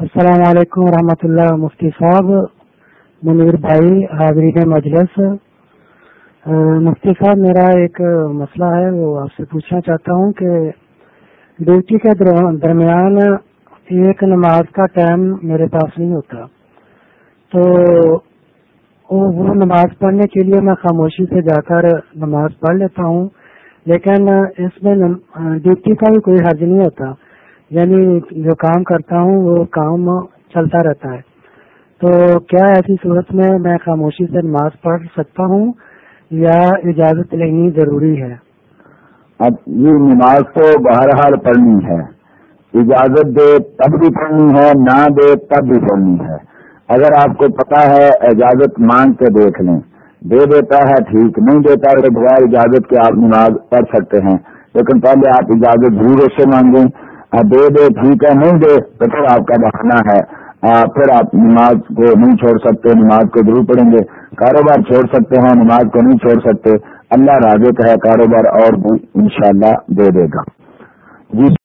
السلام علیکم ورحمۃ اللہ، مفتی صاحب، منیر بھائی حاضرین مجلس۔ مفتی صاحب، میرا ایک مسئلہ ہے، وہ آپ سے پوچھنا چاہتا ہوں کہ ڈیوٹی کے درمیان ایک نماز کا ٹائم میرے پاس نہیں ہوتا۔ تو وہ نماز پڑھنے کے لیے میں خاموشی سے جا کر نماز پڑھ لیتا ہوں، لیکن اس میں ڈیوٹی کا بھی کوئی حرج نہیں ہوتا۔ یعنی جو کام کرتا ہوں وہ کام چلتا رہتا ہے۔ تو کیا ایسی صورت میں میں خاموشی سے نماز پڑھ سکتا ہوں یا اجازت لینی ضروری ہے؟ اب یہ نماز تو بہرحال پڑھنی ہے۔ اجازت دے تب بھی پڑھنی ہے، نہ دے تب بھی پڑھنی ہے۔ اگر آپ کو پتا ہے اجازت مانگ کے دیکھ لیں۔ دے دیتا ہے ٹھیک، نہیں دیتا ہے بغیر اجازت کے آپ نماز پڑھ سکتے ہیں۔ لیکن پہلے آپ اجازت ضرور اس سے مانگیں۔ دے دے ٹھیک ہے نہیں دے، تو پھر آپ کا بہانا ہے۔ پھر آپ نماز کو نہیں چھوڑ سکتے، نماز کو ضرور پڑھیں گے۔ کاروبار چھوڑ سکتے ہیں نماز کو نہیں چھوڑ سکتے۔ اللہ راجے کا ہے، کاروبار اور بھی انشاءاللہ دے دے گا۔ جی۔